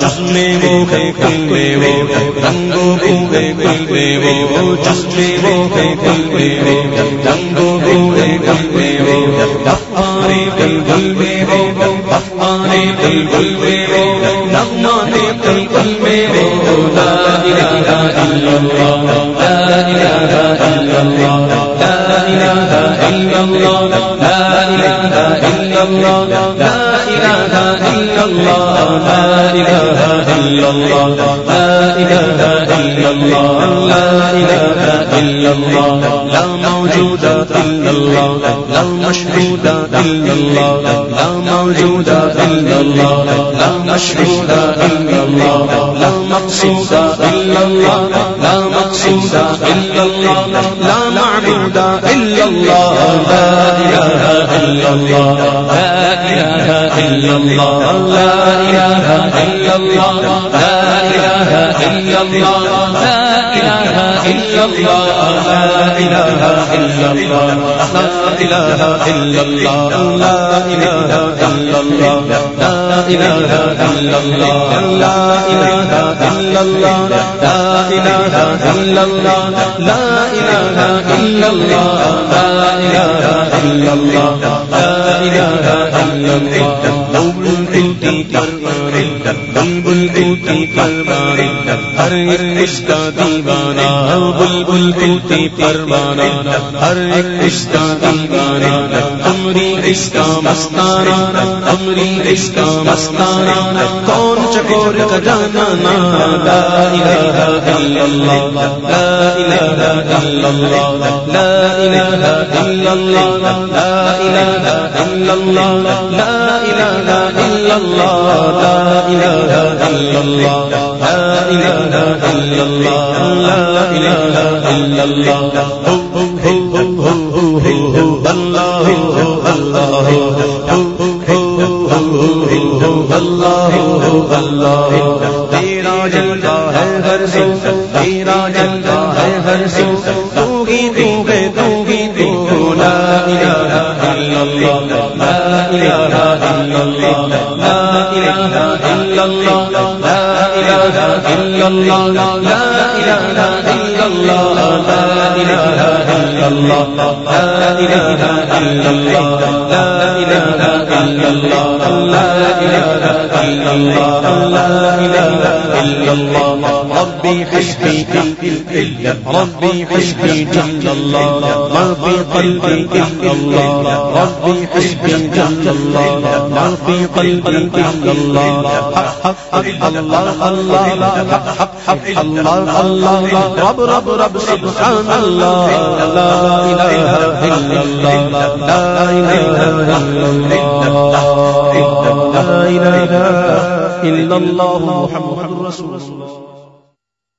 چشمے وہ ہے کلبے وہ رنگو بوے کلبے وہ چشمے وہ ہے کلبے وہ رنگو بوے کلبے وہ افانے کل بلبے وہ افانے کل بلبے وہ نغمانے کل بلبے وہ لا الہ الا اللہ لا الہ الا اللہ لا الہ الا اللہ لا الہ الا اللہ لا الہ الا اللہ لا الہ الا اللہ لا الہ الا اللہ لا الہ الا اللہ لا موجود لا مشهود الا الله لا موجود الا الله لا مشهود الله لا مقصود الله لا مقصود الله لا معبود الا الله لا اله الا الله لا اله الا الله لا اله الا الله لا اله الا الله لا اله الا الله لا اله الا الله لا اله الا الله لا اله الا الله لا اله الا الله لا اله الا الله لا اله الا الله لا اله الا اللہ بلبل بوتی پروانہ ہر ایک عشق دیوانہ، بلبل بوتی پروانہ ہر ایک کا دیوانہ امری عشق مستانہ ہمری عشق مستانہ، کون چکور کا جانا نا، لا الہ الا اللہ، لا الہ الا اللہ، لا الہ الا اللہ، لا الہ الا اللہ، لا الہ الا اللہ، لا الہ الا اللہ لا الہ الا اللہ لا الہ الا اللہ ہو ہو ہو ہو ہو ہو ہو اللہ ہو اللہ ہو اللہ تیرا جلتا ہے ہر سو تیرا جلتا ہے ہر سو تو گی تو گے تو گی تو لا الہ اللہ اللہ اللہ محمد رسول اللہ